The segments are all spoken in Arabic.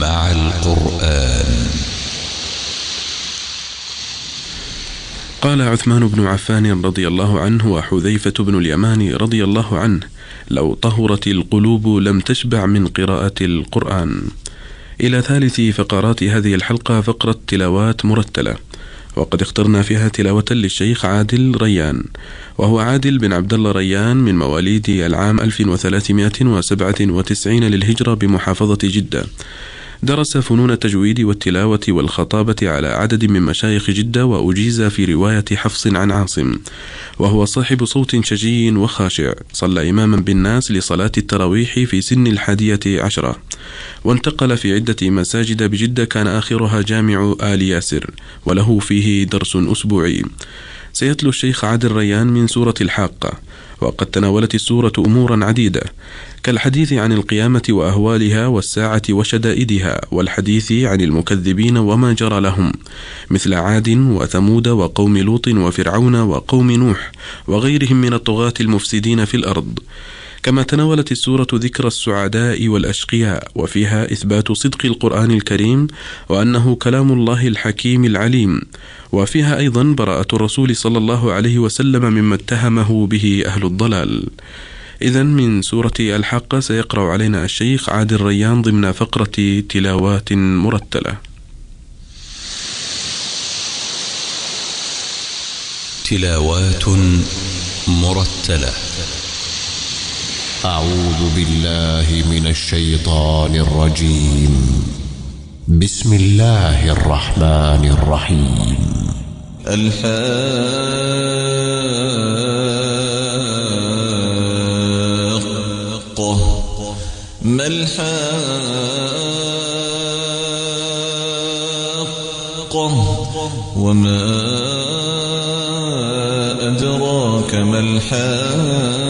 مع القرآن. قال عثمان بن عفان رضي الله عنه وحذيفة بن اليمان رضي الله عنه لو طهرت القلوب لم تشبع من قراءة القرآن. إلى ثالث فقرات هذه الحلقة فقرة تلاوات مرتلة. وقد اخترنا فيها تلاوة للشيخ عادل ريان وهو عادل بن عبد الله ريان من مواليد العام 1397 للهجرة بمحافظة جدة. درس فنون التجويد والتلاوة والخطابة على عدد من مشايخ جدة وأجيز في رواية حفص عن عاصم. وهو صاحب صوت شجي وخاشع. صلى إماما بالناس لصلاة التراويح في سن الحادية عشرة. وانتقل في عدة مساجد بجدة كان آخرها جامع آل ياسر. وله فيه درس أسبوعي. سيتلو الشيخ عادل ريان من سورة الحاقة. وقد تناولت السورة أمورا عديدة كالحديث عن القيامة وأهوالها والساعة وشدائدها والحديث عن المكذبين وما جرى لهم مثل عاد وثمود وقوم لوط وفرعون وقوم نوح وغيرهم من الطغاة المفسدين في الأرض. كما تناولت السورة ذكر السعداء والأشقياء وفيها إثبات صدق القرآن الكريم وأنه كلام الله الحكيم العليم. وفيها أيضا براءة الرسول صلى الله عليه وسلم مما اتهمه به أهل الضلال. إذا من سورة الحق سيقرأ علينا الشيخ عادل ريان ضمن فقرة تلاوات مرتلة. تلاوات مرتلة. أعوذ بالله من الشيطان الرجيم. بسم الله الرحمن الرحيم. الحاقة ما الحاقة وما أدراك ما الحاقة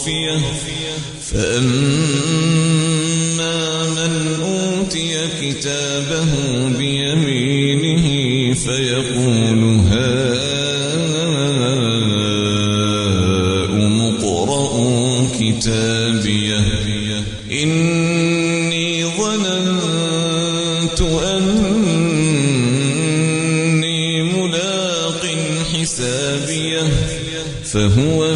خافية فأما من أوتي كتابه بيمينه فيقول هاؤم اقرءوا كتابيه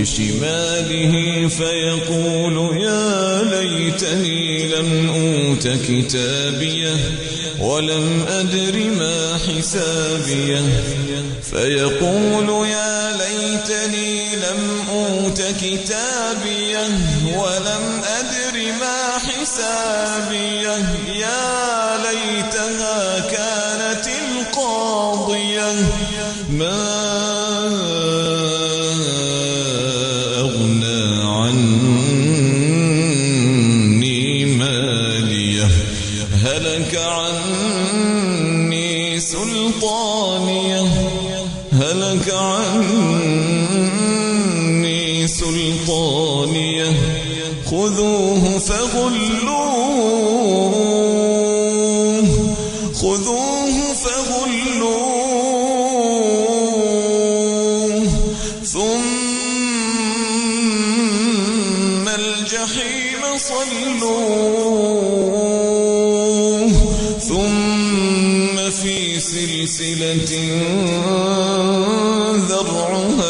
بشماله فيقول يا ليتني لم أوت كتابيه ولم أدر ما حسابيه فيقول يا ليتني لم أوت كتابيه ولم أدر ما حسابيه يا ليتها كانت القاضية ما سلطانيه خذوه فغلوه خذوه فغلوه ثم الجحيم صلوه ثم في سلسلة ذرعها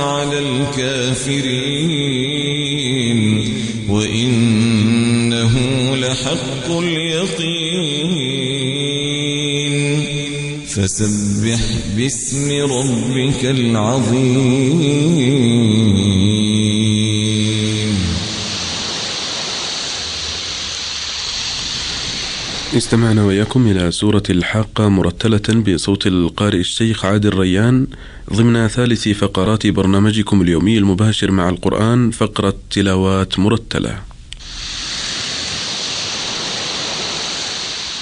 على الكافرين وإنه لحق اليقين. فسبح باسم ربك العظيم. استمعنا وإياكم إلى سورة الحاقة مرتلة بصوت القارئ الشيخ عادل ريان ضمن ثالث فقرات برنامجكم اليومي المباشر مع القرآن فقرة تلاوات مرتلة.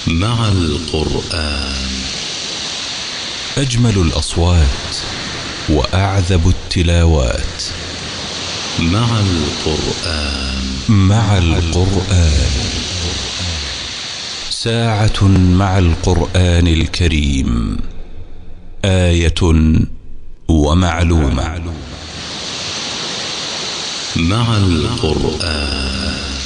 مع القرآن. أجمل الأصوات وأعذب التلاوات. مع القرآن. مع القرآن. ساعة مع القرآن الكريم آية ومعلومة. مع القرآن.